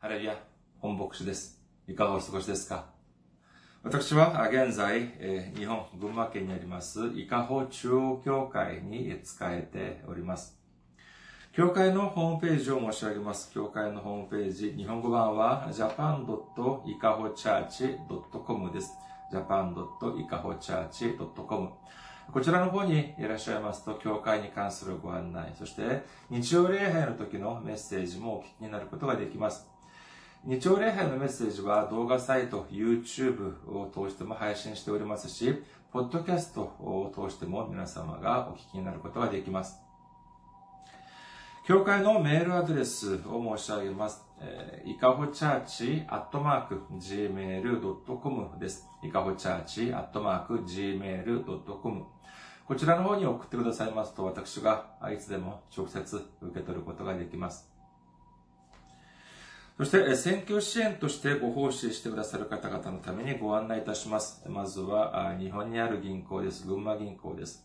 ハレリア、本牧師です。いかがお過ごしですか？私は現在、日本、群馬県にあります、伊香保中央教会に使えております。教会のホームページを申し上げます。教会のホームページ、日本語版は japan.ikahochurch.com です。japan.ikahochurch.com こちらの方にいらっしゃいますと、教会に関するご案内、そして日曜礼拝の時のメッセージもお聞きになることができます。日曜礼拝のメッセージは動画サイト、YouTube を通しても配信しておりますし、ポッドキャストを通しても皆様がお聞きになることができます。教会のメールアドレスを申し上げます。えーいかほチャーチアットマーク gmail.com です。いかほチャーチアットマーク gmail.com こちらの方に送ってくださいますと、私がいつでも直接受け取ることができます。そして、選挙支援としてご奉仕してくださる方々のためにご案内いたします。まずは、日本にある銀行です。群馬銀行です。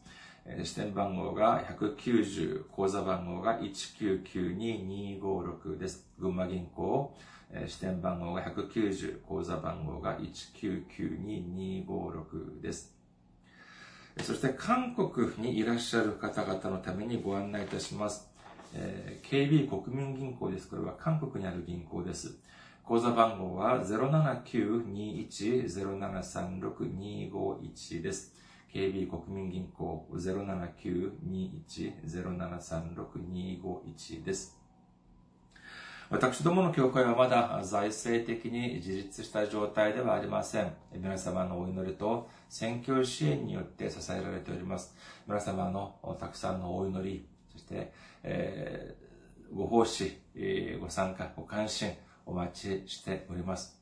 支店番号が190、口座番号が1992256です。群馬銀行、支店番号が190、口座番号が1992256です。そして韓国にいらっしゃる方々のためにご案内いたします。えー KB 国民銀行です。これは韓国にある銀行です。口座番号は079-21-0736-251です。KB 国民銀行079-21-0736-251です。私どもの教会はまだ財政的に自立した状態ではありません。皆様のお祈りと選挙支援によって支えられております。皆様のたくさんのお祈り、そして、えーご奉仕、えーご参加、ご関心、お待ちしております。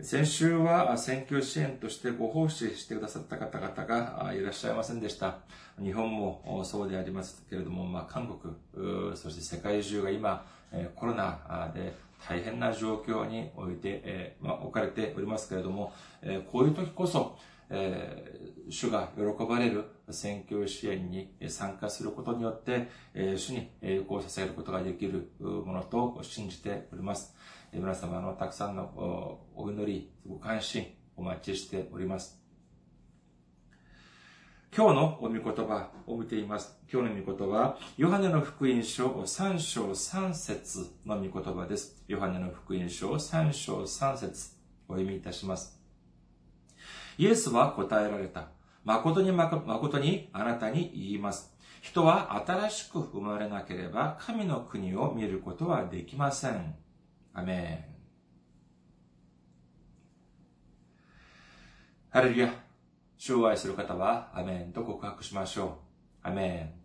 先週は選挙支援としてご奉仕してくださった方々がいらっしゃいませんでした。日本もそうでありますけれども、まあ、韓国、そして世界中が今、コロナで大変な状況において、まあ、置かれておりますけれども、こういう時こそ、主が喜ばれる選挙支援に参加することによって、主に栄光を捧げることができるものと信じております。皆様のたくさんのお祈り、ご関心、お待ちしております。今日のお御言葉を見ています。今日の御言葉は、ヨハネの福音書3章3節の御言葉です。ヨハネの福音書3章3節お読みいたします。イエスは答えられた。誠に誠にあなたに言います。人は新しく生まれなければ神の国を見ることはできません。アメン。ハレルヤ。主を愛する方は、アメンと告白しましょう。アメン。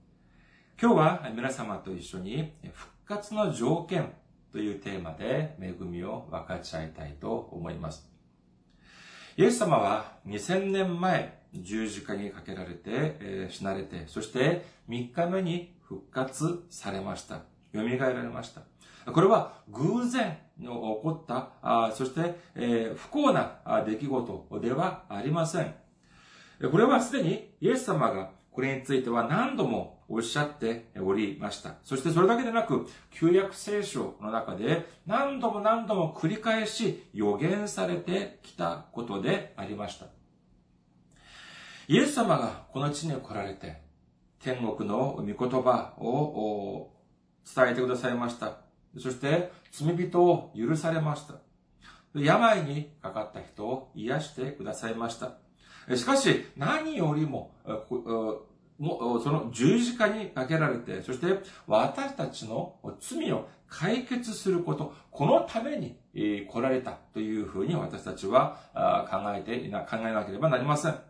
今日は皆様と一緒に復活の条件というテーマで恵みを分かち合いたいと思います。イエス様は2000年前十字架にかけられて、えー死なれて、そして3日目に復活されました。蘇られました。これは偶然の起こった、あそして、えー不幸な出来事ではありません。これはすでにイエス様がこれについては何度もおっしゃっておりました。そしてそれだけでなく、旧約聖書の中で何度も何度も繰り返し予言されてきたことでありました。イエス様がこの地に来られて、天国の御言葉を伝えてくださいました。そして罪人を許されました。病にかかった人を癒してくださいました。しかし、何よりも、その十字架にかけられて、そして私たちの罪を解決すること、このために来られたというふうに私たちは考えていな、考えなければなりません。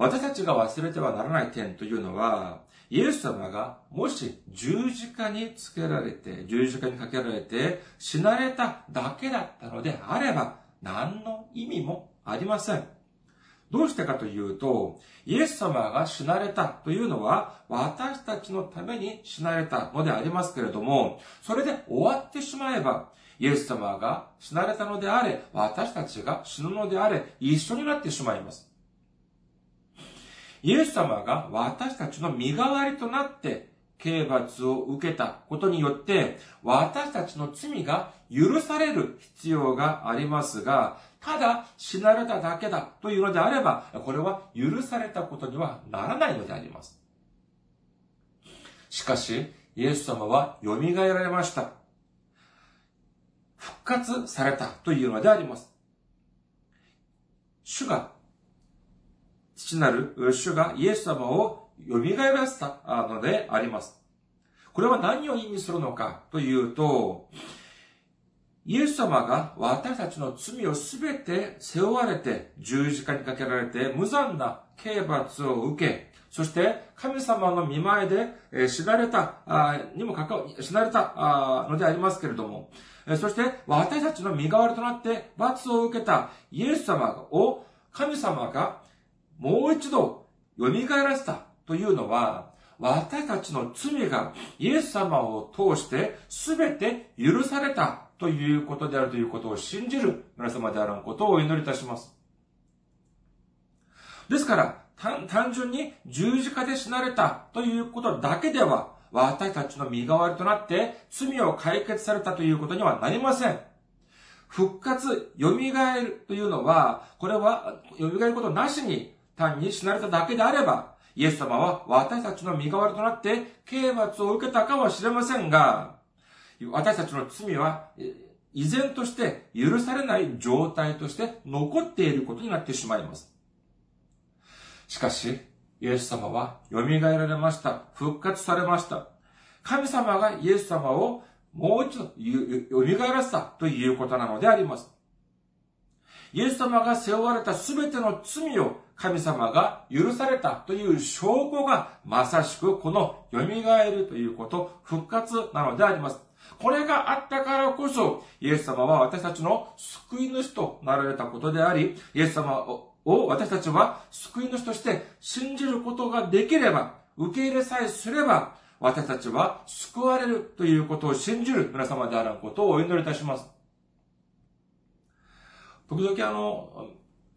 私たちが忘れてはならない点というのは、イエス様がもし十字架につけられて、十字架にかけられて死なれただけだったのであれば、何の意味もありません。どうしてかというと、イエス様が死なれたというのは、私たちのために死なれたのでありますけれども、それで終わってしまえば、イエス様が死なれたのであれ、私たちが死ぬのであれ、一緒になってしまいます。イエス様が私たちの身代わりとなって刑罰を受けたことによって、私たちの罪が許される必要がありますが、ただ死なれただけだというのであれば、これは許されたことにはならないのであります。しかし、イエス様は蘇られました。復活されたというのであります。主が、父なる主がイエス様を蘇らせたのであります。これは何を意味するのかというと、イエス様が私たちの罪をすべて背負われて十字架にかけられて無残な刑罰を受け、そして神様の見前で死なれた、にもかか、死なれたのでありますけれども、そして私たちの身代わりとなって罰を受けたイエス様を神様がもう一度蘇らせたというのは、私たちの罪がイエス様を通して全て許されたということであるということを信じる皆様であることをお祈りいたします。ですから、単純に十字架で死なれたということだけでは、私たちの身代わりとなって罪を解決されたということにはなりません。復活、蘇るというのは、これは、蘇ることなしに単に死なれただけであれば、イエス様は私たちの身代わりとなって刑罰を受けたかもしれませんが、私たちの罪は依然として許されない状態として残っていることになってしまいます。しかし、イエス様は蘇られました。復活されました。神様がイエス様をもう一度蘇らせたということなのであります。イエス様が背負われたすべての罪を神様が許されたという証拠がまさしくこの蘇るということ、復活なのであります。これがあったからこそ、イエス様は私たちの救い主となられたことであり、イエス様を私たちは救い主として信じることができれば、受け入れさえすれば、私たちは救われるということを信じる皆様であることをお祈りいたします。時々あの、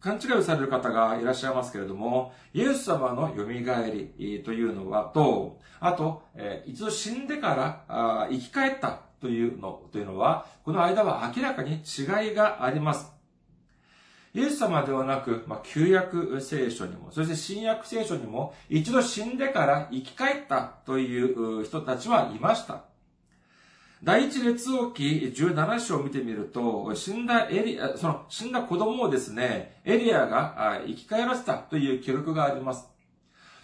勘違いをされる方がいらっしゃいますけれども、イエス様の蘇りというのは、と、あと、え一度死んでから生き返ったというの、というのは、この間は明らかに違いがあります。イエス様ではなく、まあ、旧約聖書にも、そして新約聖書にも、一度死んでから生き返ったという人たちはいました。第一列王記17章を見てみると、死んだエリア、その死んだ子供をですね、エリアが生き返らせたという記録があります。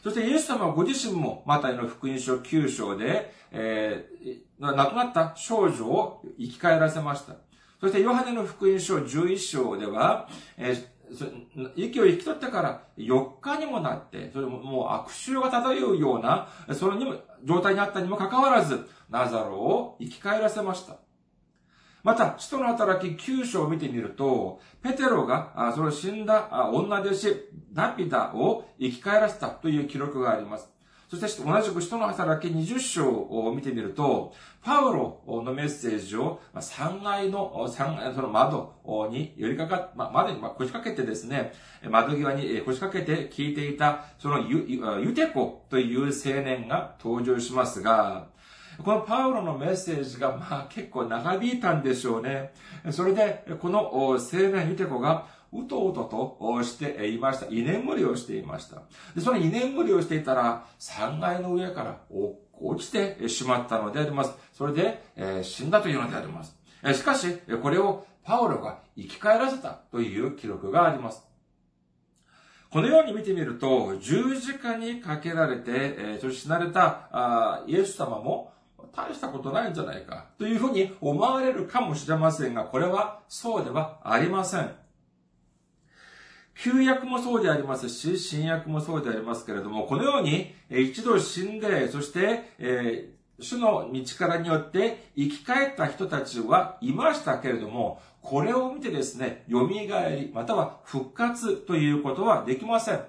そしてイエス様ご自身も、マタイの福音書9章で、えー、亡くなった少女を生き返らせました。そしてヨハネの福音書11章では、えー息を引き取ってから4日にもなって、それももう悪臭が漂うような、それにも、状態にあったにもかかわらず、ナザロを生き返らせました。また、使徒の働き9章を見てみると、ペテロが、その死んだ女弟子、ダピダを生き返らせたという記録があります。そして同じく使徒の働き20章を見てみると、パウロのメッセージを3階の、3階、その窓に寄りかかっ、ま、窓に腰掛けてですね、窓際に腰掛けて聞いていた、そのユユテコという青年が登場しますが、このパウロのメッセージが、まあ結構長引いたんでしょうね。それで、この青年ユテコが、うとうととしていました。居眠りをしていました。でその居眠りをしていたら、3階の上から落ちてしまったのであります。それで、え死んだというのであります。しかし、これをパウロが生き返らせたという記録があります。このように見てみると、十字架にかけられて、えー、そして死なれたあイエス様も大したことないんじゃないかというふうに思われるかもしれませんが、これはそうではありません。旧約もそうでありますし、新約もそうでありますけれども、このように、一度死んで、そして、えー、主の道からによって生き返った人たちはいましたけれども、これを見てですね、蘇り、または復活ということはできません。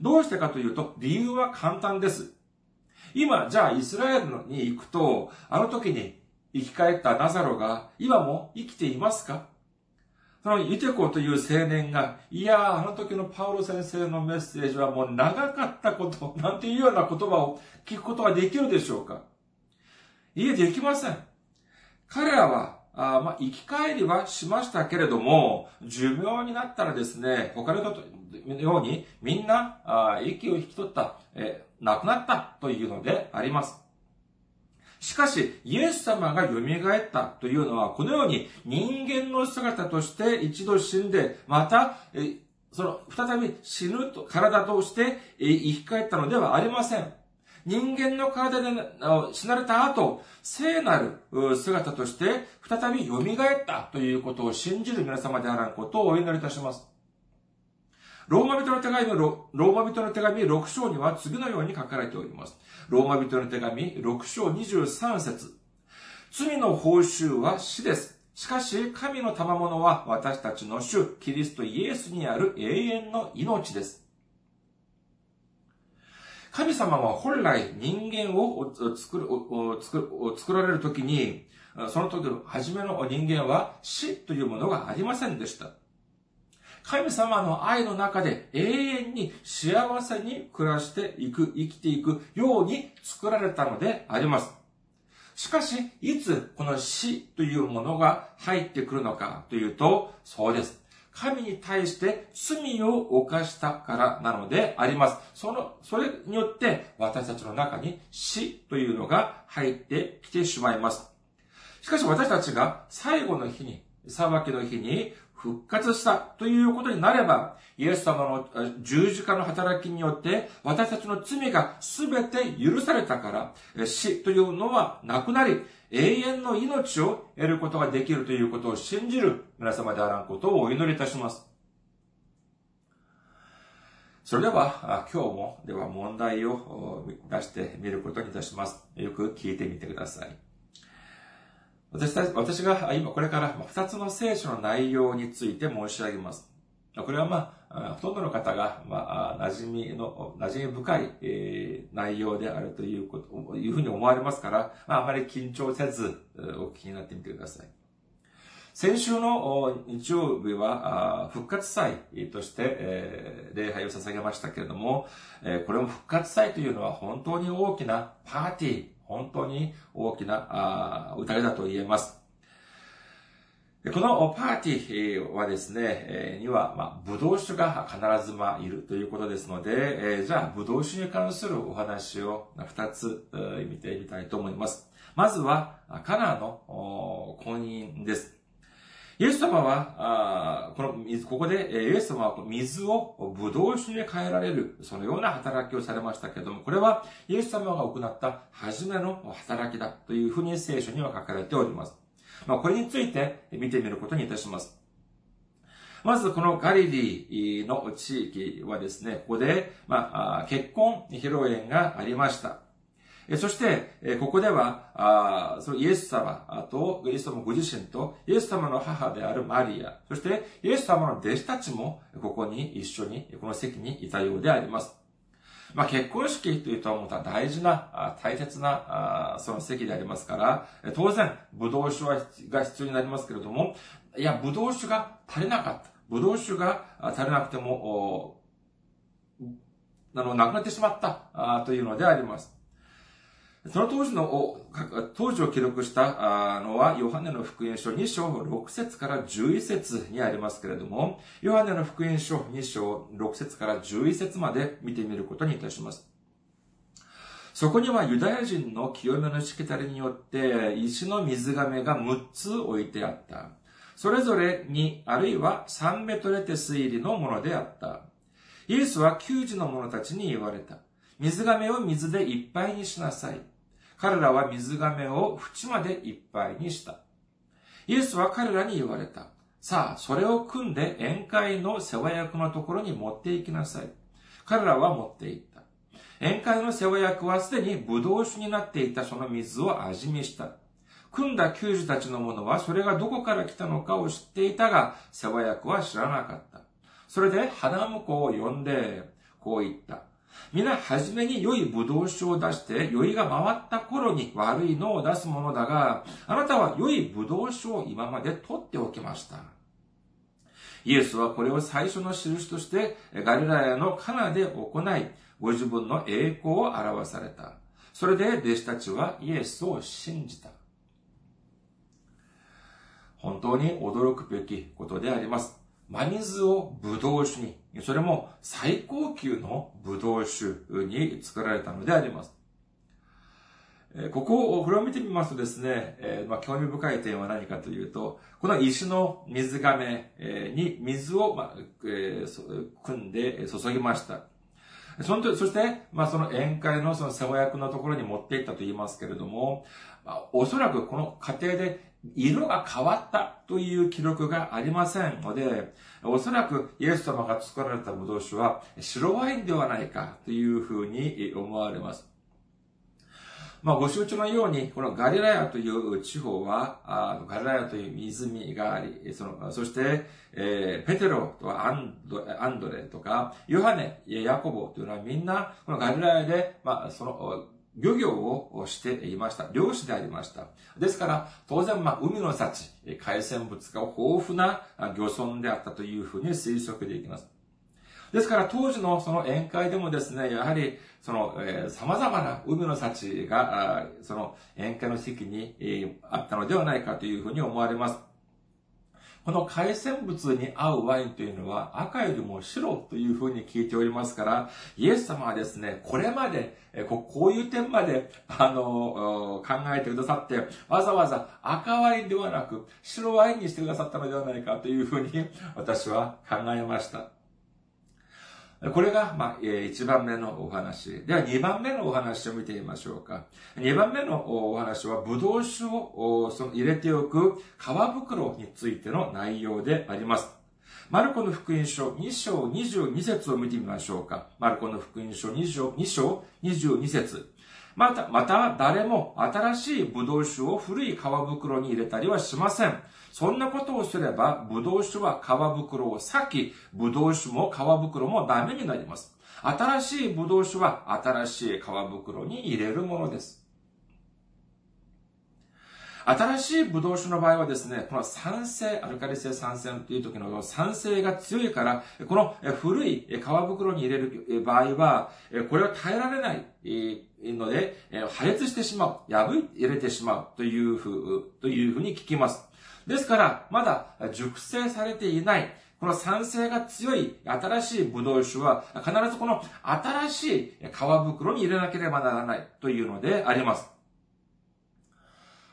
どうしてかというと、理由は簡単です。今、じゃあイスラエルに行くと、あの時に生き返ったナザロが今も生きていますか？そのユテコという青年が、いやー、あの時のパウロ先生のメッセージはもう長かったこと、なんていうような言葉を聞くことができるでしょうかいえ、できません。彼らは、あまあ、生き返りはしましたけれども、寿命になったらですね、他の人のようにみんなあ息を引き取った、え亡くなったというのであります。しかし、イエス様が蘇ったというのは、このように人間の姿として一度死んで、また、その、再び死ぬと、体として生き返ったのではありません。人間の体で死なれた後、聖なる姿として再び蘇ったということを信じる皆様であらんことをお祈りいたします。ローマ人の手紙ローマ人の手紙6章には次のように書かれております。ローマ人の手紙6章23節罪の報酬は死です。しかし、神の賜物は私たちの主、キリストイエスにある永遠の命です。神様は本来人間を作る、作作られるときに、その時の初めの人間は死というものがありませんでした。神様の愛の中で永遠に幸せに暮らしていく、生きていくように作られたのであります。しかし、いつこの死というものが入ってくるのかというと、そうです。神に対して罪を犯したからなのであります。その、それによって私たちの中に死というのが入ってきてしまいます。しかし私たちが最後の日に、裁きの日に復活したということになれば、イエス様の十字架の働きによって私たちの罪が全て許されたから、死というのはなくなり、永遠の命を得ることができるということを信じる皆様であらんことをお祈りいたします。それでは、今日も、では問題を出してみることにいたします。よく聞いてみてください。私たち私が今これから二つの聖書の内容について申し上げます。これはまあ、ほとんどの方が、まあ、馴染みの、馴染み深い、えー、内容であるということ、いうふうに思われますから、まあ、あまり緊張せず、お聞きになってみてください。先週の日曜日は、復活祭として、えー、礼拝を捧げましたけれども、えー、これも復活祭というのは本当に大きなパーティー、本当に大きな宴だと言えます。このパーティーはですね、には、まあ、ブドウ酒が必ずまいるということですので、えじゃあ、ブドウ酒に関するお話を2つ見てみたいと思います。まずは、カナーの婚姻です。イエス様は、この水、ここで、イエス様は水をブドウ酒に変えられる、そのような働きをされましたけれども、これはイエス様が行った初めの働きだというふうに聖書には書かれております。まあ、これについて見てみることにいたします。まず、このガリリーの地域はですね、ここで、まあ、結婚披露宴がありました。そして、ここでは、そのイエス様と、イエス様ご自身と、イエス様の母であるマリア、そして、イエス様の弟子たちも、ここに一緒に、この席にいたようであります。まあ、結婚式というと、また大事な、大切な、その席でありますから、当然、ブドウ酒が必要になりますけれども、いや、ブドウ酒が足りなかった。ブドウ酒が足りなくても、あの、なくなってしまったというのであります。その当時の、当時を記録したのは、ヨハネの福音書2章6節から11節にありますけれども、ヨハネの福音書2章6節から11節まで見てみることにいたします。そこにはユダヤ人の清めのしきたりによって、石の水亀が6つ置いてあった。それぞれに、あるいは3メトレテス入りのものであった。イエスは給仕の者たちに言われた。水亀を水でいっぱいにしなさい。彼らは水亀を縁までいっぱいにした。イエスは彼らに言われた。さあ、それを組んで宴会の世話役のところに持って行きなさい。彼らは持って行った。宴会の世話役はすでに葡萄酒になっていたその水を味見した。組んだ球児たちの者はそれがどこから来たのかを知っていたが、世話役は知らなかった。それで花婿を呼んで、こう言った。皆初めに良い葡萄酒を出して、酔いが回った頃に悪いのを出すものだが、あなたは良い葡萄酒を今まで取っておきました。イエスはこれを最初の印としてガリラヤのカナで行い、ご自分の栄光を表された。それで弟子たちはイエスを信じた。本当に驚くべきことであります。真水をブドウ酒に、それも最高級のブドウ酒に作られたのであります。ここを、これを見てみますとですね、え、まあ、興味深い点は何かというと、この石の水亀に水を、まあえー、組んで注ぎました。そのそして、まあ、その宴会のその世話役のところに持っていったと言いますけれども、まあ、おそらくこの過程で色が変わったという記録がありませんので、おそらくイエス様が作られたブドウ酒は白ワインではないかというふうに思われます。まあ、ご承知のように、このガリラヤという地方は、あガリラヤという湖があり、その、そして、えー、ペテロとアンドアンドレとか、ヨハネ、ヤコボというのはみんな、このガリラヤで、まあ、その、漁業をしていました。漁師でありました。ですから、当然、まあ、海の幸、海鮮物が豊富な漁村であったというふうに推測できます。ですから、当時のその宴会でもですね、やはり、その、えー、様々な海の幸が、その宴会の席に、え、あったのではないかというふうに思われます。この海鮮物に合うワインというのは赤よりも白というふうに聞いておりますから、イエス様はですね、これまで、こういう点まで、あの、考えてくださって、わざわざ赤ワインではなく白ワインにしてくださったのではないかというふうに私は考えました。これが、まあ、1番目のお話。では、2番目のお話を見てみましょうか。2番目のお話は、ブドウ酒をその入れておく皮袋についての内容であります。マルコの福音書2章22節を見てみましょうか。マルコの福音書2章 ,2 章22節また、また誰も新しいブドウ酒を古い皮袋に入れたりはしません。そんなことをすれば、ブドウ酒は皮袋を裂き、ブドウ酒も皮袋もダメになります。新しいブドウ酒は新しい皮袋に入れるものです。新しいブドウ酒の場合はですね、この酸性、アルカリ性酸性という時の酸性が強いから、この古い皮袋に入れる場合は、これは耐えられないので、破裂してしまう、破入れてしまうというふう、というふうに聞きます。ですから、まだ熟成されていない、この酸性が強い新しいブドウ酒は、必ずこの新しい皮袋に入れなければならないというのであります。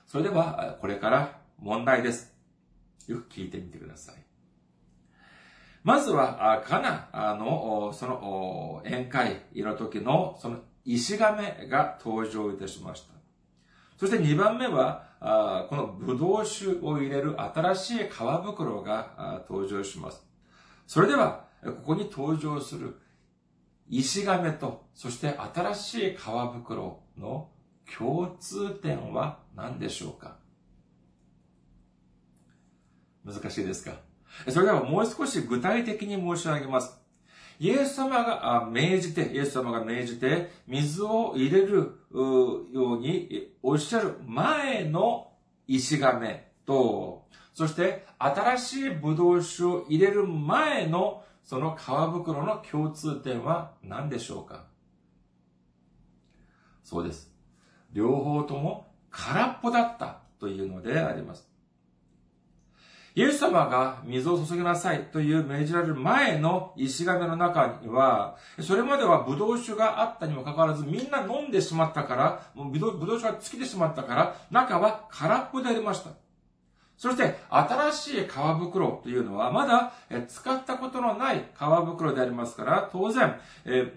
それでは、これから問題です。よく聞いてみてください。まずは、カナの、その、宴会の時の、その、石亀が登場いたしました。そして2番目は、このブドウ酒を入れる新しい皮袋が登場します。それでは、ここに登場する石亀と、そして新しい皮袋の共通点は何でしょうか？難しいですか？それではもう少し具体的に申し上げます。イエス様が命じて、イエス様が命じて、水を入れるようにおっしゃる前の石亀と、そして新しいブドウ酒を入れる前のその皮袋の共通点は何でしょうか？そうです。両方とも空っぽだったというのであります。イエス様が水を注ぎなさいという命じられる前の石亀の中には、それまではブドウ酒があったにもかかわらず、みんな飲んでしまったから、もうブドウ酒が尽きてしまったから、中は空っぽでありました。そして、新しい皮袋というのは、まだ使ったことのない皮袋でありますから、当然、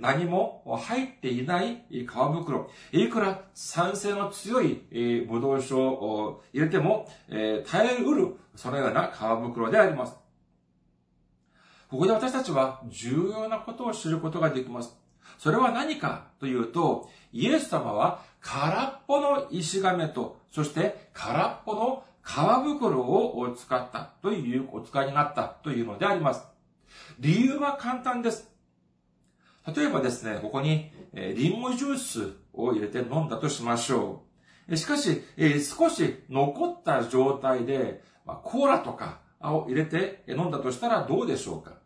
何も入っていない皮袋。いくら酸性の強いブドウ酒を入れても、耐えうる、そのような皮袋であります。ここで私たちは重要なことを知ることができます。それは何かというと、イエス様は空っぽの石亀と、そして空っぽの皮袋を使ったという、お使いになったというのであります。理由は簡単です。例えばですね、ここに、えリンゴジュースを入れて飲んだとしましょう。しかし、え少し残った状態で、コーラとかを入れて飲んだとしたらどうでしょうか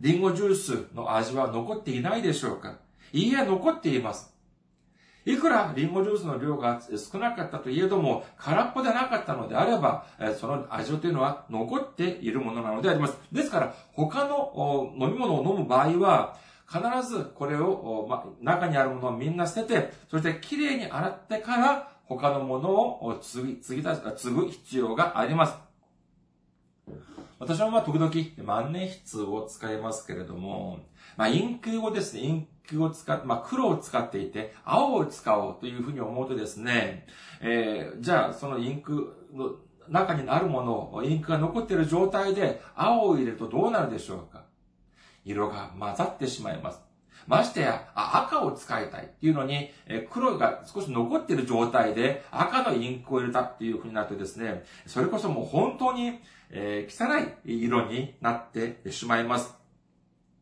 リンゴジュースの味は残っていないでしょうかいいえ、残っています。いくらリンゴジュースの量が少なかったといえども、空っぽでなかったのであれば、その味というのは残っているものなのであります。ですから、他の飲み物を飲む場合は、必ずこれを、ま、中にあるものをみんな捨てて、そしてきれいに洗ってから他のものを継ぎ、継ぎ継ぐ必要があります。私はまあ時々万年筆を使いますけれども、まあインクをですね、インクを使って、まあ黒を使っていて、青を使おうというふうに思うとですね、えー、じゃあそのインクの中にあるものを、インクが残っている状態で青を入れるとどうなるでしょうか？色が混ざってしまいます。ましてや、赤を使いたいっていうのに、え黒が少し残っている状態で赤のインクを入れたっていう風になるとですね、それこそもう本当に、えー、汚い色になってしまいます。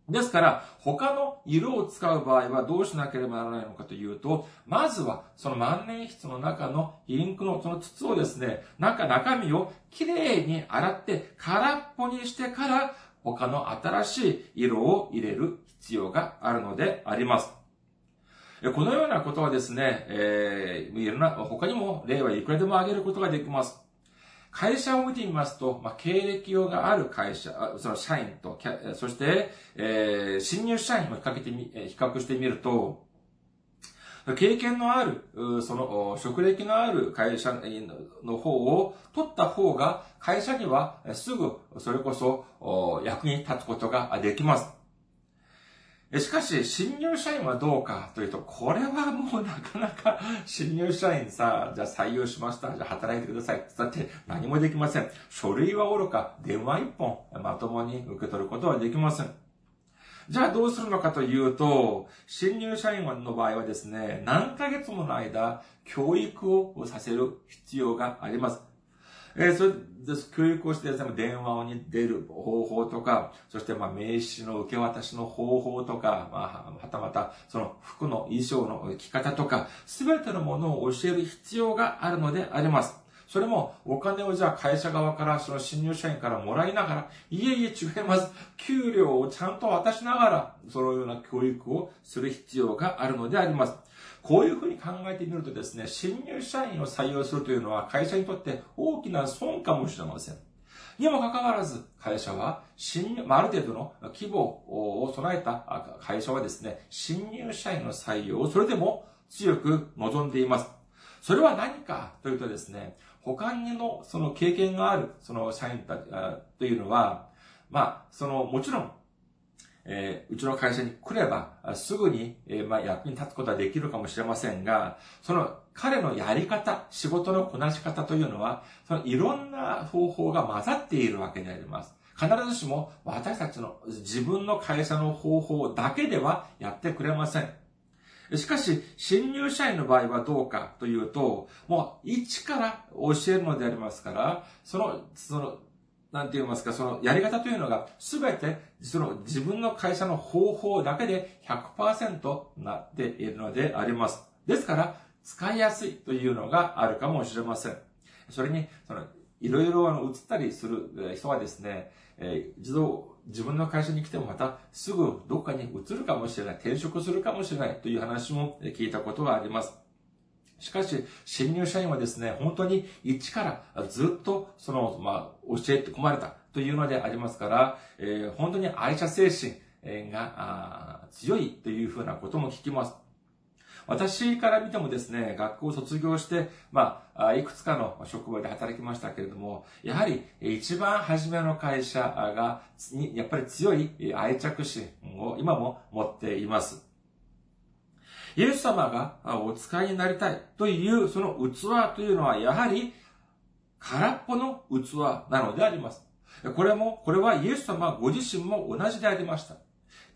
ですから、他の色を使う場合はどうしなければならないのかというと、まずはその万年筆の中のインクのその筒をですね、中、中身をきれいに洗って空っぽにしてから他の新しい色を入れる必要があるのであります。このようなことはですね、えー、いろんな、他にも例はいくらでも挙げることができます。会社を見てみますと、まあ、経歴用がある会社、その社員と、そして、えー、新入社員も比較てみ、比較してみると、経験のある、その、職歴のある会社の方を取った方が、会社にはすぐ、それこそ、役に立つことができます。しかし、新入社員はどうかというと、これはもうなかなか、新入社員さ、じゃあ採用しました。じゃあ働いてください。だって何もできません。書類はおろか、電話一本、まともに受け取ることはできません。じゃあどうするのかというと、新入社員の場合はですね、何ヶ月もの間、教育をさせる必要があります。えー、それです。教育をしてですね、電話に出る方法とか、そしてまあ名刺の受け渡しの方法とか、まあ、はたまたその服の衣装の着方とか、すべてのものを教える必要があるのであります。それもお金をじゃあ会社側からその新入社員からもらいながら、いえいえ違います。給料をちゃんと渡しながら、そのような教育をする必要があるのであります。こういうふうに考えてみるとですね、新入社員を採用するというのは会社にとって大きな損かもしれません。にもかかわらず、会社は、新入、あ、る程度の規模を備えた会社はですね、新入社員の採用をそれでも強く望んでいます。それは何かというとですね、他にのその経験があるその社員たちというのは、まあ、その、もちろんえー、うちの会社に来れば、すぐに、えー、まあ、役に立つことはできるかもしれませんが、その彼のやり方、仕事のこなし方というのは、そのいろんな方法が混ざっているわけであります。必ずしも私たちの自分の会社の方法だけではやってくれません。しかし、新入社員の場合はどうかというと、もう一から教えるのでありますから、その、その、なんて言いますか、そのやり方というのが、すべて、その自分の会社の方法だけで100%なっているのであります。ですから、使いやすいというのがあるかもしれません。それに、その、いろいろあの、移ったりする人はですね、えー、一度自分の会社に来てもまたすぐどっかに移るかもしれない、転職するかもしれないという話も聞いたことがあります。しかし、新入社員はですね、本当に一からずっと、その、まあ、教えて込まれたというのでありますから、えー、本当に愛社精神が強いというふうなことも聞きます。私から見てもですね、学校を卒業して、まあ、いくつかの職場で働きましたけれども、やはり一番初めの会社が、やっぱり強い愛着心を今も持っています。イエス様がお使いになりたいというその器というのはやはり空っぽの器なのであります。これも、これはイエス様ご自身も同じでありました。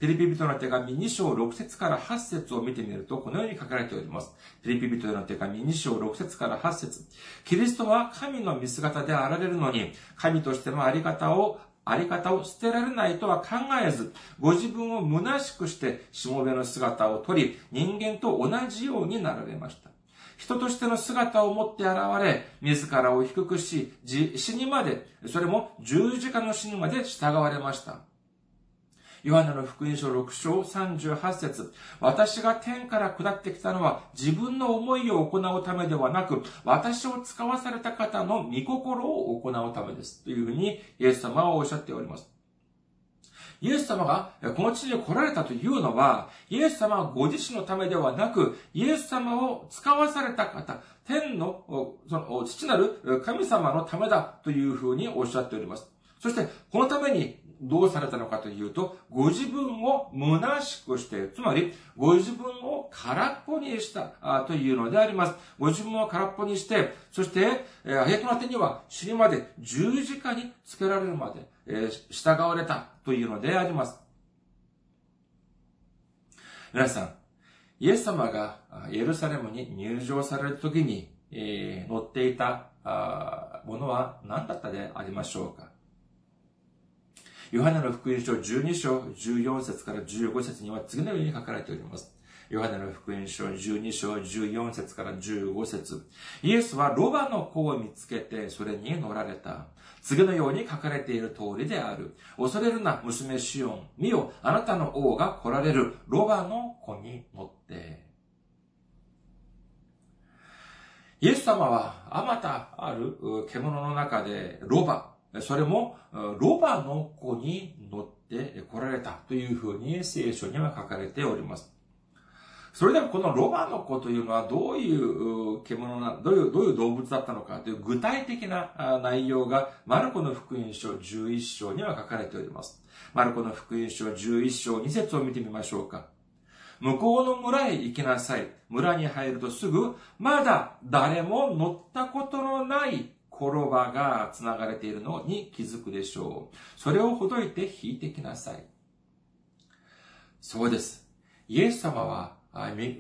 ピリピ人の手紙2章6節から8節を見てみると、このように書かれております。ピリピ人の手紙2章6節から8節キリストは神の見姿であられるのに、神としてのあり方をあり方を捨てられないとは考えず、ご自分を虚しくして、しもべの姿をとり、人間と同じようになられました。人としての姿を持って現れ、自らを低くし、死にまで、それも十字架の死にまで従われました。ヨハネの福音書6章38節私が天から下ってきたのは自分の思いを行うためではなく、私を使わされた方の御心を行うためです。というふうにイエス様はおっしゃっております。イエス様がこの地に来られたというのは、イエス様はご自身のためではなく、イエス様を使わされた方、天の、その、父なる神様のためだというふうにおっしゃっております。そして、このためにどうされたのかというと、ご自分を虚しくして、つまり、ご自分を空っぽにしたというのであります。ご自分を空っぽにして、そして、えー、の手には死にまで十字架につけられるまで、えー、従われたというのであります。皆さん、イエス様がエルサレムに入場されるときに、えー、乗っていたものは何だったでありましょうか？ヨハネの福音書12章14節から15節には次のように書かれております。ヨハネの福音書12章14節から15節イエスはロバの子を見つけてそれに乗られた。次のように書かれている通りである。恐れるな、娘シオン。見よ、あなたの王が来られる。ロバの子に乗って。イエス様は、あまたある獣の中で、ロバ、それも、ロバの子に乗って来られたというふうに聖書には書かれております。それでもこのロバの子というのはどういう獣な、どういう、どういう動物だったのかという具体的な内容がマルコの福音書11章には書かれております。マルコの福音書11章2節を見てみましょうか。向こうの村へ行きなさい。村に入るとすぐ、まだ誰も乗ったことのない転ばが繋がれているのに気づくでしょう。それをほどいて引いてきなさい。そうです。イエス様は、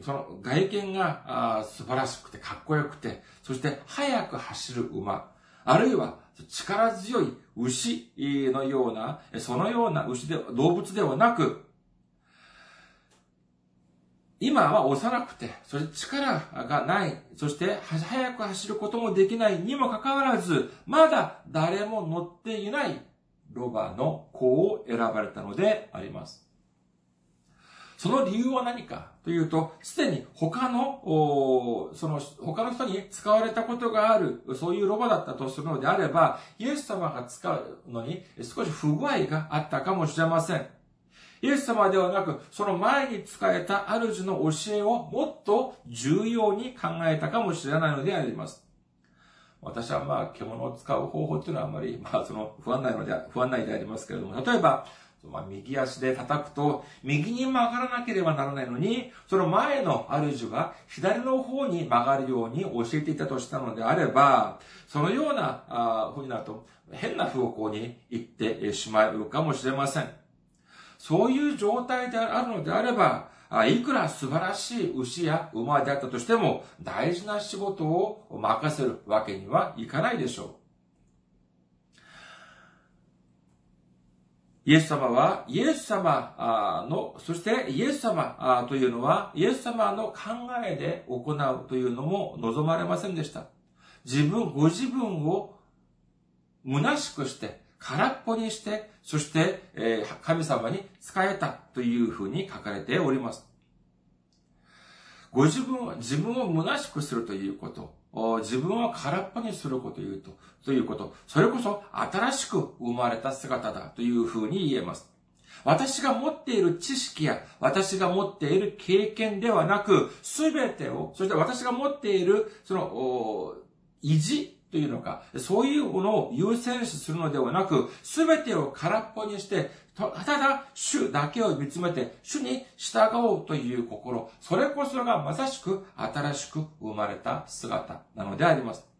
その外見が素晴らしくてかっこよくて、そして速く走る馬、あるいは力強い牛のような、そのような牛で、動物ではなく、今は幼くて、そして力がない、そして早く走ることもできないにもかかわらず、まだ誰も乗っていないロバの子を選ばれたのであります。その理由は何かというと、すでに他の、その、他の人に使われたことがある、そういうロバだったとするのであれば、イエス様が使うのに少し不具合があったかもしれません。イエス様ではなく、その前に使えた主の教えをもっと重要に考えたかもしれないのであります。私はまあ、獣を使う方法っていうのはあんまり、まあ、その、不安ないので、不安ないでありますけれども、例えば、まあ、右足で叩くと、右に曲がらなければならないのに、その前の主が左の方に曲がるように教えていたとしたのであれば、そのような、あ風になると、変な方向に行ってしまうかもしれません。そういう状態であるのであれば、いくら素晴らしい牛や馬であったとしても、大事な仕事を任せるわけにはいかないでしょう。イエス様は、イエス様の、そしてイエス様というのは、イエス様の考えで行うというのも望まれませんでした。自分、ご自分を虚しくして、空っぽにして、そして、え神様に仕えたというふうに書かれております。ご自分を、自分を虚しくするということ、自分を空っぽにするこというと、ということ、それこそ新しく生まれた姿だというふうに言えます。私が持っている知識や私が持っている経験ではなく、すべてを、そして私が持っている、その、意地というのか、そういうものを優先視するのではなく、すべてを空っぽにして、ただ主だけを見つめて、主に従おうという心、それこそがまさしく新しく生まれた姿なのであります。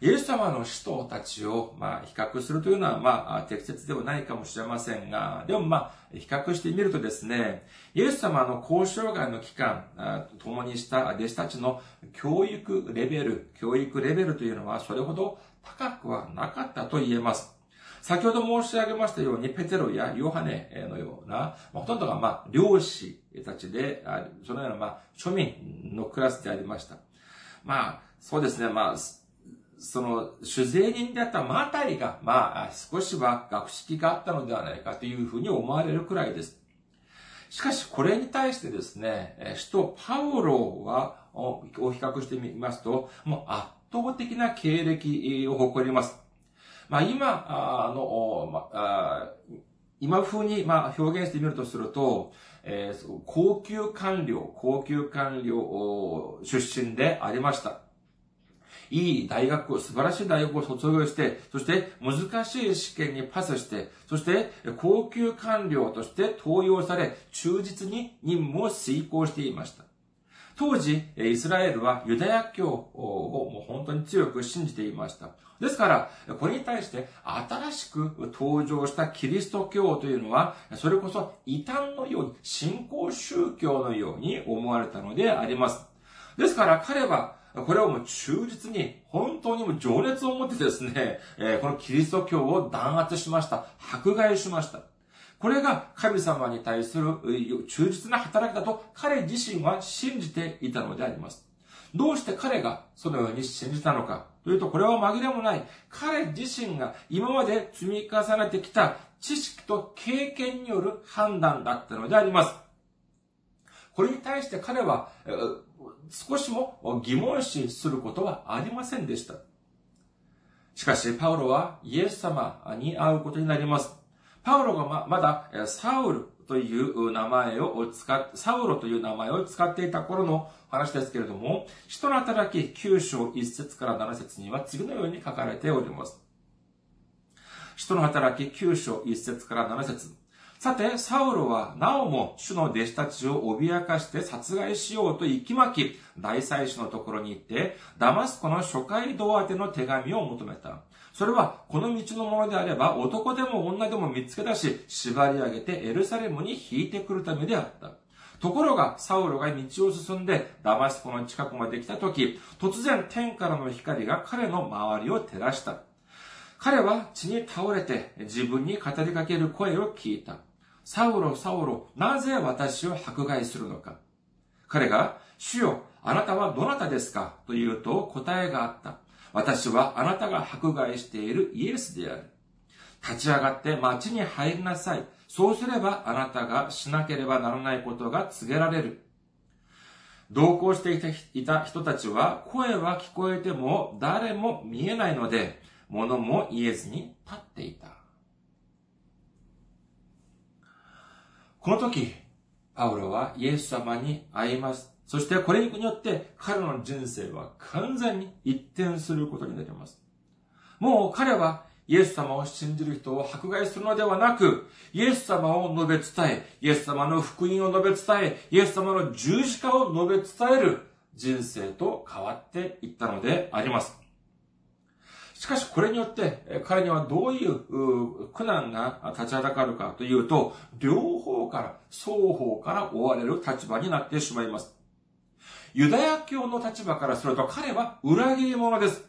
イエス様の使徒たちを、まあ、比較するというのは、まあ、適切ではないかもしれませんが、でもまあ、比較してみるとですね、イエス様の交渉外の期間、共にした弟子たちの教育レベル、教育レベルというのは、それほど高くはなかったと言えます。先ほど申し上げましたように、ペテロやヨハネのような、ほとんどが、まあ、漁師たちで、そのような、まあ、庶民のクラスでありました。まあ、そうですね、まあ、その、主税人であったマタイが、まあ、少しは学識があったのではないかというふうに思われるくらいです。しかし、これに対してですね、使徒パウロは、を比較してみますと、もう圧倒的な経歴を誇ります。まあ、今、あの、まあ、今風に、まあ、表現してみるとすると、えー、高級官僚、高級官僚出身でありました。いい大学を、素晴らしい大学を卒業して、そして難しい試験にパスして、そして高級官僚として登用され、忠実に任務を遂行していました。当時、イスラエルはユダヤ教をもう本当に強く信じていました。ですから、これに対して新しく登場したキリスト教というのは、それこそ異端のように、信仰宗教のように思われたのであります。ですから彼は、これをもう忠実に、本当にも情熱を持ってですね、このキリスト教を弾圧しました。迫害しました。これが神様に対する忠実な働きだと彼自身は信じていたのであります。どうして彼がそのように信じたのかというと、これは紛れもない。彼自身が今まで積み重ねてきた知識と経験による判断だったのであります。これに対して彼は少しも疑問視することはありませんでした。しかし、パウロはイエス様に会うことになります。パウロがままだサウルという名前を使っ、サウロという名前を使っていた頃の話ですけれども、人の働き9章1節から7節には次のように書かれております。人の働き9章1節から7節さて、サウロはなおも主の弟子たちを脅かして殺害しようと息巻き、大祭司のところに行って、ダマスコの初回堂宛ての手紙を求めた。それは、この道のものであれば、男でも女でも見つけ出し、縛り上げてエルサレムに引いてくるためであった。ところが、サウロが道を進んで、ダマスコの近くまで来たとき、突然天からの光が彼の周りを照らした。彼は血に倒れて自分に語りかける声を聞いた。サウロ、サウロ、なぜ私を迫害するのか彼が、主よ、あなたはどなたですか？と言うと答えがあった。私はあなたが迫害しているイエスである。立ち上がって町に入りなさい。そうすればあなたがしなければならないことが告げられる。同行していた人たちは声は聞こえても誰も見えないので物も言えずに立っていた。この時、パウロはイエス様に会います。そしてこれによって彼の人生は完全に一転することになります。もう彼はイエス様を信じる人を迫害するのではなく、イエス様を述べ伝え、イエス様の福音を述べ伝え、イエス様の十字架を述べ伝える人生と変わっていったのであります。しかしこれによって彼にはどういう苦難が立ちはだかるかというと、両方から双方から追われる立場になってしまいます。ユダヤ教の立場からすると彼は裏切り者です。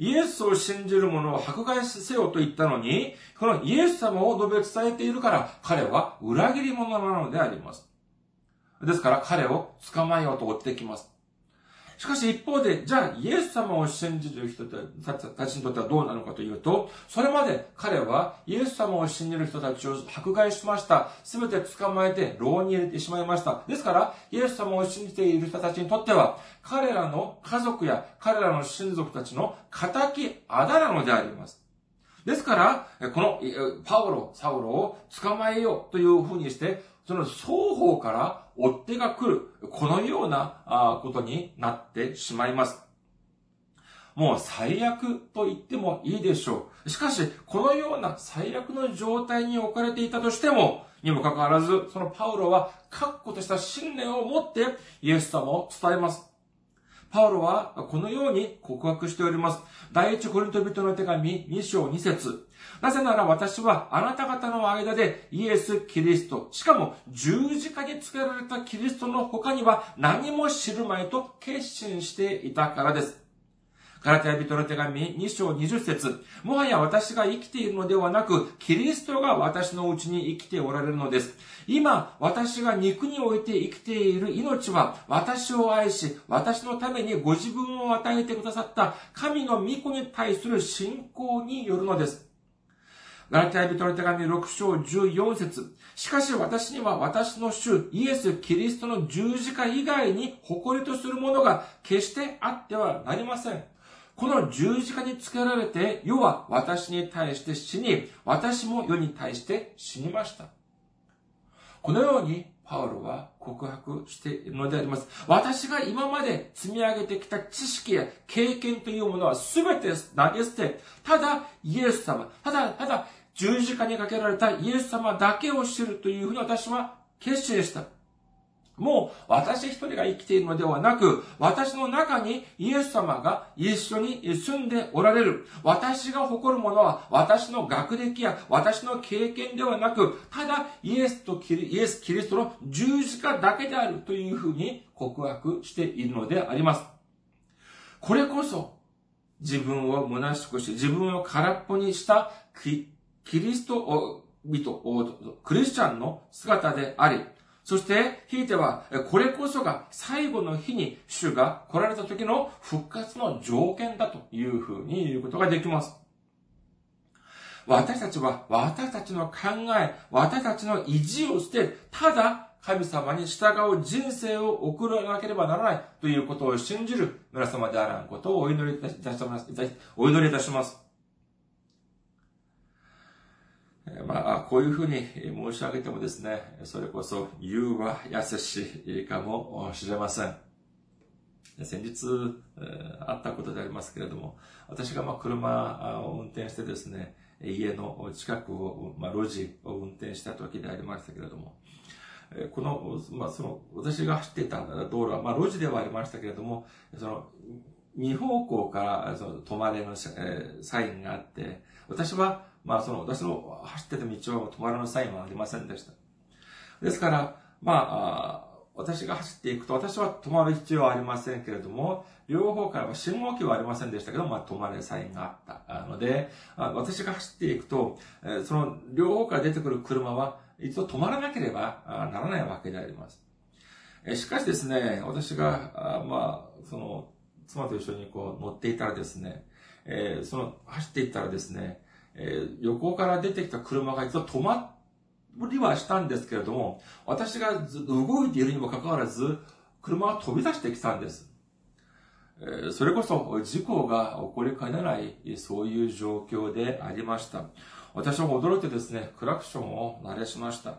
イエスを信じる者を迫害せよと言ったのに、このイエス様を述べ伝えているから彼は裏切り者なのであります。ですから彼を捕まえようと追ってきます。しかし一方で、じゃあイエス様を信じる人たちにとってはどうなのかというと、それまで彼はイエス様を信じる人たちを迫害しました。すべて捕まえて牢に入れてしまいました。ですから、イエス様を信じている人たちにとっては、彼らの家族や彼らの親族たちの仇あだなのであります。ですから、このパウロ、サウロを捕まえようというふうにして、その双方から追っ手が来る、このようなことになってしまいます。もう最悪と言ってもいいでしょう。しかし、このような最悪の状態に置かれていたとしても、にもかかわらず、そのパウロは確固とした信念を持ってイエス様を伝えます。パウロはこのように告白しております。第一コリント人の手紙2章2節なぜなら私はあなた方の間でイエス・キリスト、しかも十字架につけられたキリストの他には何も知るまいと決心していたからです。ガラテヤ人の手紙2章20節もはや私が生きているのではなく、キリストが私のうちに生きておられるのです。今、私が肉において生きている命は、私を愛し、私のためにご自分を与えてくださった神の御子に対する信仰によるのです。ガラテヤ人の手紙6章14節しかし私には私の主イエス・キリストの十字架以外に誇りとするものが決してあってはなりません。この十字架につけられて、世は私に対して死に、私も世に対して死にました。このように、パウロは告白しているのであります。私が今まで積み上げてきた知識や経験というものは全て投げ捨て、ただイエス様、ただ、ただ十字架にかけられたイエス様だけを知るというふうに私は決心した。もう私一人が生きているのではなく、私の中にイエス様が一緒に住んでおられる。私が誇るものは私の学歴や私の経験ではなく、ただイエスとキリイエス・キリストの十字架だけであるというふうに告白しているのであります。これこそ自分を虚しくして、自分を空っぽにしたキリスト人、クリスチャンの姿であり、そして、ひいては、これこそが最後の日に主が来られた時の復活の条件だというふうに言うことができます。私たちは私たちの考え、私たちの意地を捨て、ただ神様に従う人生を送らなければならないということを信じる皆様であらんことをお祈りいたします。お祈りいたしま。あ、こういうふうに申し上げてもですね、それこそ言うは優しいかもしれません。先日、あったことでありますけれども、私がまあ車を運転してですね、家の近くを、まあ、路地を運転した時でありましたけれども、この、まあ、その、私が走っていた道路は、まあ、路地ではありましたけれども、その、二方向からその止まれのサインがあって、私はまあその私の走ってた道は止まらぬサインはありませんでした。ですから、まあ、私が走っていくと、私は止まる必要はありませんけれども、両方からは信号機はありませんでしたけど、まあ、止まれサインがあったので、私が走っていくと、その両方から出てくる車は、一度止まらなければならないわけであります。しかしですね、私が、まあ、その、妻と一緒にこう乗っていたらですね、その走っていったらですね、えー、横から出てきた車が一度止まりはしたんですけれども、私が動いているにもかかわらず、車が飛び出してきたんです。えー、それこそ事故が起こりかねない、そういう状況でありました。私は驚いてですね、クラクションを慣れしました。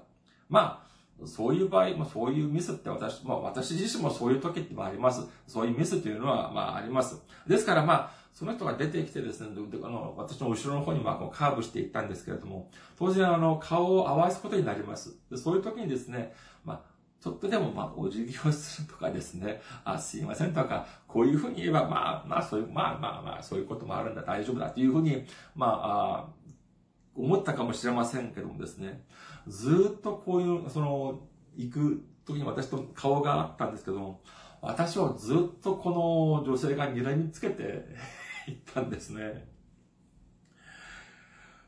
まあ、そういう場合、まあ、そういうミスって私、まあ私自身もそういう時ってあります。そういうミスというのは、まああります。ですからまあ、その人が出てきてですね、あの、私の後ろの方にまあカーブしていったんですけれども、当然あの、顔を合わすことになります。でそういう時にですね、まあ、ちょっとでもまあ、お辞儀をするとかですね、あ、すいませんとか、こういうふうに言えば、まあ、まあ、そういう、まあまあまあ、そういうこともあるんだ、大丈夫だというふうに、まあ、あ思ったかもしれませんけどもですね、ずっとこういう、その、行く時に私と顔があったんですけども、私はずっとこの女性が睨みつけて行ったんですね。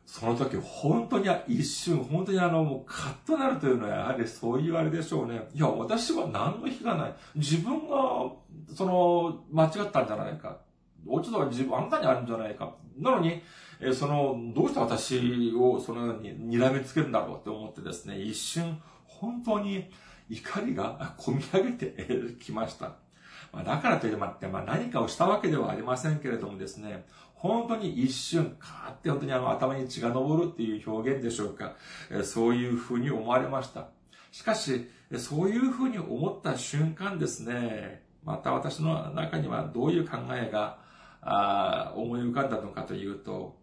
その時、本当に一瞬、本当にあの、もうカッとなるというのは、やはりそういうあれでしょうね。いや、私は何の非がない。自分が、その、間違ったんじゃないか。落ち度は自分、あんたにあるんじゃないか。なのに、えその、どうして私をそのように睨みつけるんだろうって思ってですね、一瞬、本当に怒りが込み上げてきました。まあ、だからといって、まあ、何かをしたわけではありませんけれどもですね、本当に一瞬、カーって本当にあの頭に血が昇るっていう表現でしょうか。そういうふうに思われました。しかし、そういうふうに思った瞬間ですね、また私の中にはどういう考えがあ思い浮かんだのかというと、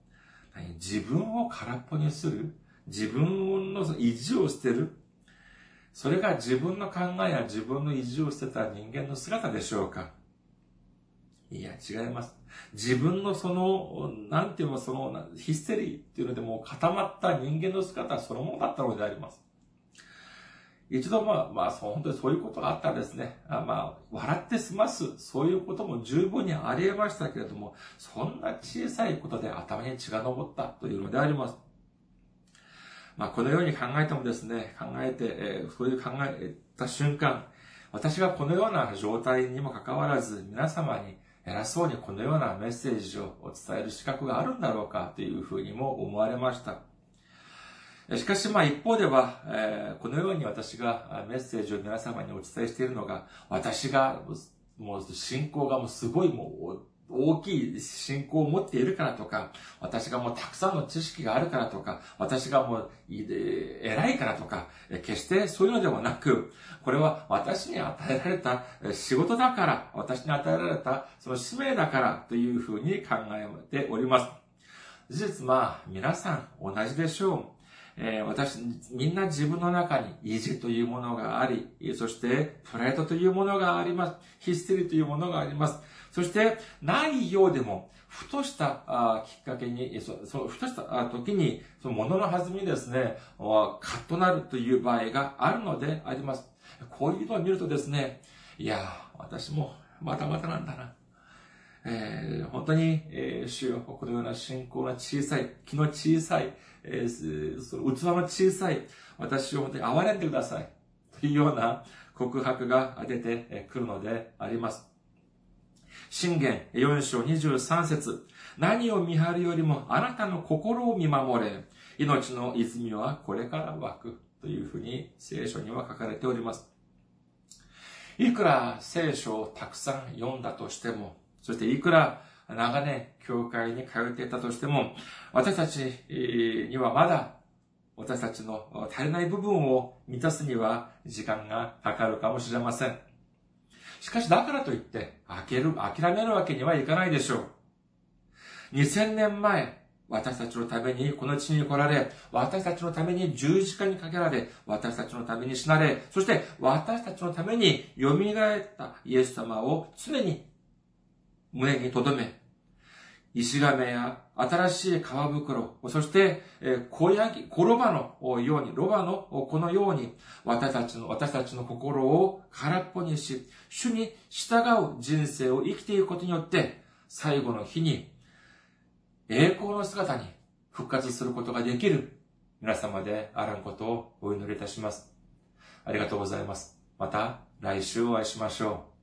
自分を空っぽにする、自分の意地を捨てる、それが自分の考えや自分の意地を捨てた人間の姿でしょうか？いや、違います。自分のその、なんていうの、その、ヒステリーっていうのでも固まった人間の姿そのものだったのであります。一度まあ、まあ、本当にそういうことがあったんですね。あまあ、笑って済ます、そういうことも十分にあり得ましたけれども、そんな小さいことで頭に血が昇ったというのであります。まあ、このように考えてもですね、考えて、えー、そういう考えた瞬間、私がこのような状態にもかかわらず、皆様に偉そうにこのようなメッセージを伝える資格があるんだろうかというふうにも思われました。しかし、まあ一方では、えー、このように私がメッセージを皆様にお伝えしているのが、私が、もう信仰がもうすごいもう大きい信仰を持っているからとか、私がもうたくさんの知識があるからとか、私がもう偉いからとか、決してそういうのではなく、これは私に与えられた仕事だから、私に与えられたその使命だからというふうに考えております。事実まあ皆さん同じでしょう。えー、私、みんな自分の中に意地というものがあり、そしてプライドというものがあります。ヒステリーというものがあります。そして、ないようでも、ふとしたきっかけに、そそふとした時に、その物の弾みですね、カッとなるという場合があるのであります。こういうのを見るとですね、いや、私もまたまたなんだな。えー、本当に、えー、主よ、このような信仰の小さい、気の小さい、えー、その器の小さい、私を本当に憐れんでください。というような告白が出てくるのであります。信玄4章23節何を見張るよりもあなたの心を見守れ。命の泉はこれから湧く。というふうに聖書には書かれております。いくら聖書をたくさん読んだとしても、そしていくら長年教会に通っていたとしても、私たちにはまだ私たちの足りない部分を満たすには時間がかかるかもしれません。しかしだからといって、開ける諦めるわけにはいかないでしょう。2000年前、私たちのためにこの地に来られ、私たちのために十字架にかけられ、私たちのために死なれ、そして私たちのために蘇ったイエス様を常に胸に留め、石亀や新しい皮袋、そして、小ヤギ、小ロバのように、ロバのこのように、私たちの、私たちの心を空っぽにし、主に従う人生を生きていくことによって、最後の日に、栄光の姿に復活することができる皆様であらんことをお祈りいたします。ありがとうございます。また来週お会いしましょう。